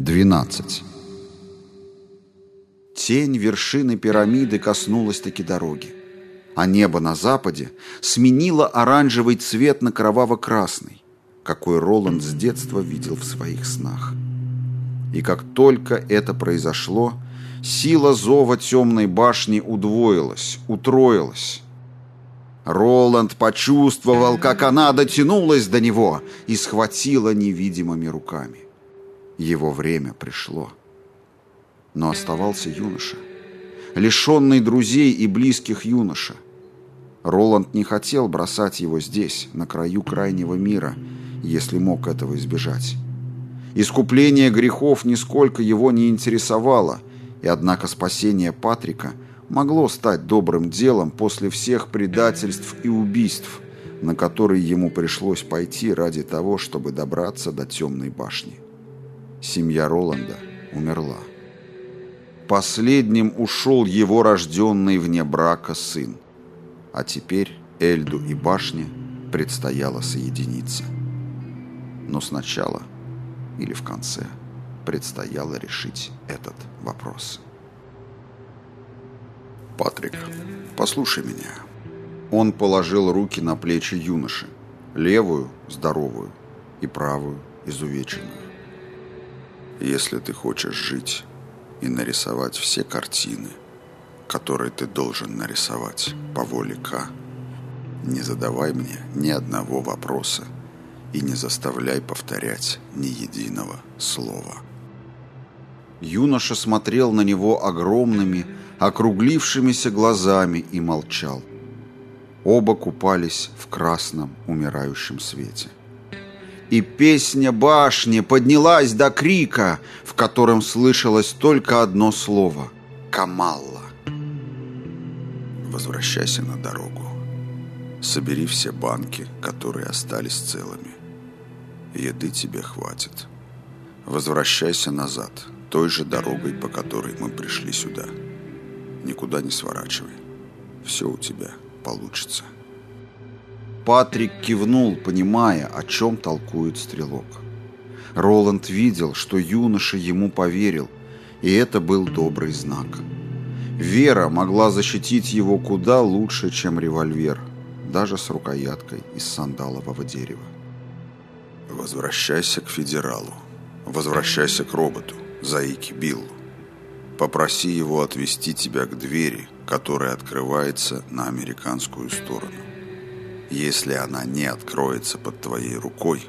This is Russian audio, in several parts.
12. Тень вершины пирамиды коснулась таки дороги, а небо на западе сменило оранжевый цвет на кроваво-красный, какой Роланд с детства видел в своих снах. И как только это произошло, сила зова темной башни удвоилась, утроилась. Роланд почувствовал, как она дотянулась до него и схватила невидимыми руками. Его время пришло. Но оставался юноша. Лишенный друзей и близких юноша. Роланд не хотел бросать его здесь, на краю крайнего мира, если мог этого избежать. Искупление грехов нисколько его не интересовало, и однако спасение Патрика могло стать добрым делом после всех предательств и убийств, на которые ему пришлось пойти ради того, чтобы добраться до темной башни. Семья Роланда умерла. Последним ушел его рожденный вне брака сын. А теперь Эльду и башне предстояло соединиться. Но сначала, или в конце, предстояло решить этот вопрос. «Патрик, послушай меня». Он положил руки на плечи юноши, левую – здоровую, и правую – изувеченную. Если ты хочешь жить и нарисовать все картины, которые ты должен нарисовать по воле К, не задавай мне ни одного вопроса и не заставляй повторять ни единого слова. Юноша смотрел на него огромными, округлившимися глазами и молчал. Оба купались в красном умирающем свете и песня башни поднялась до крика, в котором слышалось только одно слово — «Камалла». Возвращайся на дорогу. Собери все банки, которые остались целыми. Еды тебе хватит. Возвращайся назад, той же дорогой, по которой мы пришли сюда. Никуда не сворачивай. Все у тебя получится. Патрик кивнул, понимая, о чем толкует стрелок. Роланд видел, что юноша ему поверил, и это был добрый знак. Вера могла защитить его куда лучше, чем револьвер, даже с рукояткой из сандалового дерева. «Возвращайся к федералу. Возвращайся к роботу, Заике Биллу. Попроси его отвести тебя к двери, которая открывается на американскую сторону. Если она не откроется под твоей рукой,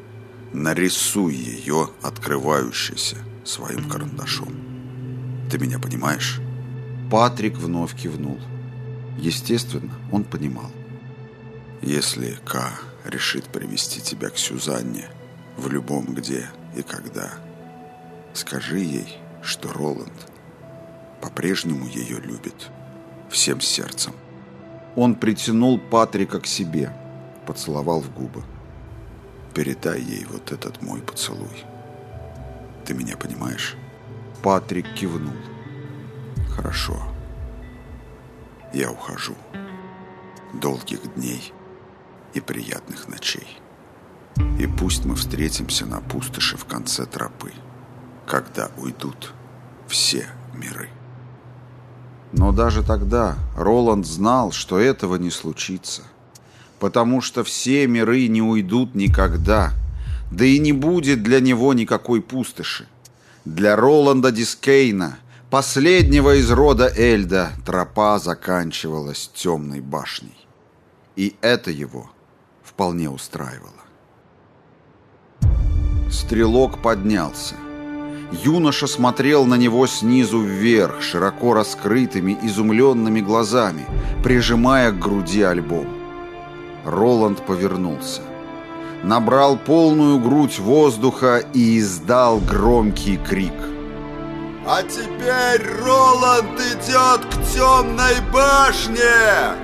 нарисуй ее открывающейся своим карандашом. Ты меня понимаешь? Патрик вновь кивнул. Естественно, он понимал. Если К решит привести тебя к Сюзанне в любом где и когда, скажи ей, что Роланд по-прежнему ее любит всем сердцем. Он притянул Патрика к себе – поцеловал в губы. «Передай ей вот этот мой поцелуй. Ты меня понимаешь?» Патрик кивнул. «Хорошо. Я ухожу. Долгих дней и приятных ночей. И пусть мы встретимся на пустоши в конце тропы, когда уйдут все миры». Но даже тогда Роланд знал, что этого не случится потому что все миры не уйдут никогда, да и не будет для него никакой пустоши. Для Роланда Дискейна, последнего из рода Эльда, тропа заканчивалась темной башней. И это его вполне устраивало. Стрелок поднялся. Юноша смотрел на него снизу вверх, широко раскрытыми, изумленными глазами, прижимая к груди альбом. Роланд повернулся. Набрал полную грудь воздуха и издал громкий крик. «А теперь Роланд идет к темной башне!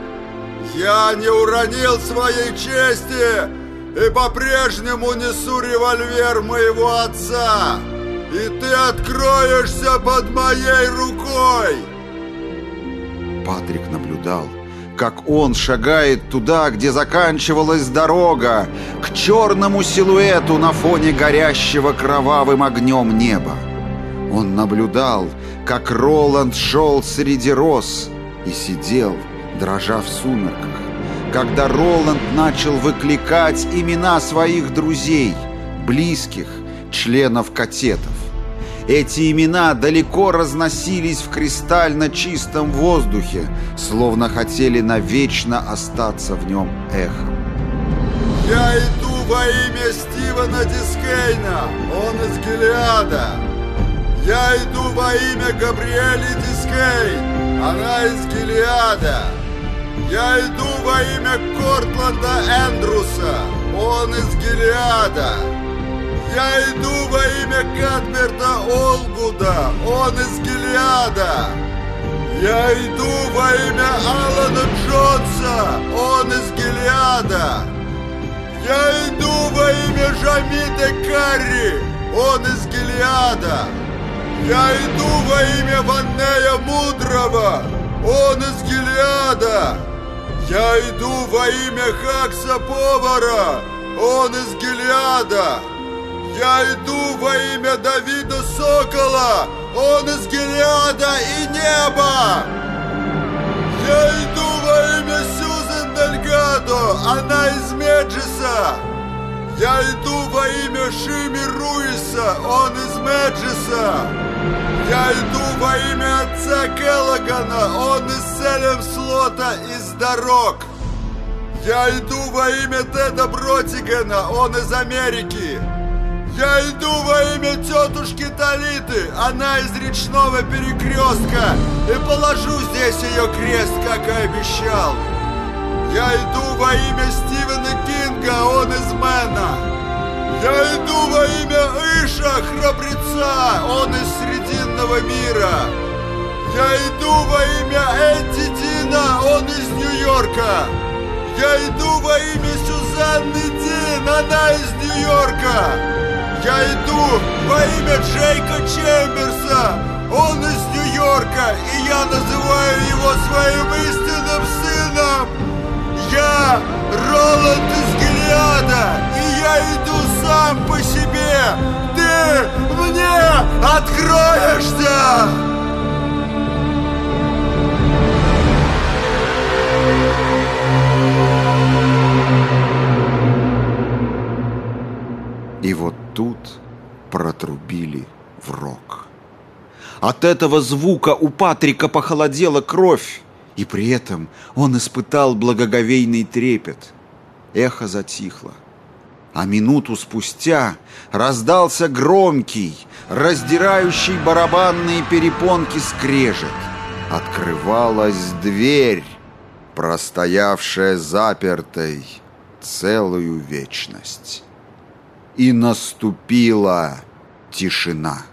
Я не уронил своей чести и по-прежнему несу револьвер моего отца! И ты откроешься под моей рукой!» Патрик наблюдал, как он шагает туда, где заканчивалась дорога, к черному силуэту на фоне горящего кровавым огнем неба. Он наблюдал, как Роланд шел среди роз и сидел, дрожа в сумерках, когда Роланд начал выкликать имена своих друзей, близких, членов катетов. Эти имена далеко разносились в кристально чистом воздухе, словно хотели навечно остаться в нем эхом. «Я иду во имя Стивена Дискейна, он из Гелиада. Я иду во имя Габриэль Дискейн, она из Гилеада. Я иду во имя Кортланда Эндрюса, он из Гилеада. Я иду во имя Катберта Оллгуда, он из Гилеада. Я иду во имя Алана Джонса, он из Гилеада. Я иду во имя Джейми Де Карри, он из Гелиада. Я иду во имя Ваннея Мудрого, он из Гелиада. Я иду во имя Хакса Повара, он из Гелиада. Я иду во имя Давида Сокола, он из Гелиада и неба. Я иду во имя Сюзан Дельгадо, она из Меджиса. Я иду во имя Шими Руиса, он из Меджиса. Я иду во имя отца Келлогана, он из Селем Слота, из дорог. Я иду во имя Теда Бротигана, он из Америки. Я иду во имя тетушки Талиты, она из речного перекрестка, и положу здесь ее крест, как и обещал. Я иду во имя Стивена Кинга, он из Мэна. Я иду во имя Иша, храбреца, он из Срединного мира. Я иду во имя Эдди Дина, он из Нью-Йорка. Я иду во имя Сюзанны Дин, она из Нью-Йорка. Я иду во имя Джейка Чемберса, он из Нью-Йорка, и я называю его своим истинным сыном. Я Роланд из Гелиада, и я иду сам по себе. Ты мне откроешься! Тут протрубили в рог. От этого звука у Патрика похолодела кровь, и при этом он испытал благоговейный трепет. Эхо затихло. А минуту спустя раздался громкий, раздирающий барабанные перепонки скрежет. Открывалась дверь, простоявшая запертой целую вечность и наступила тишина.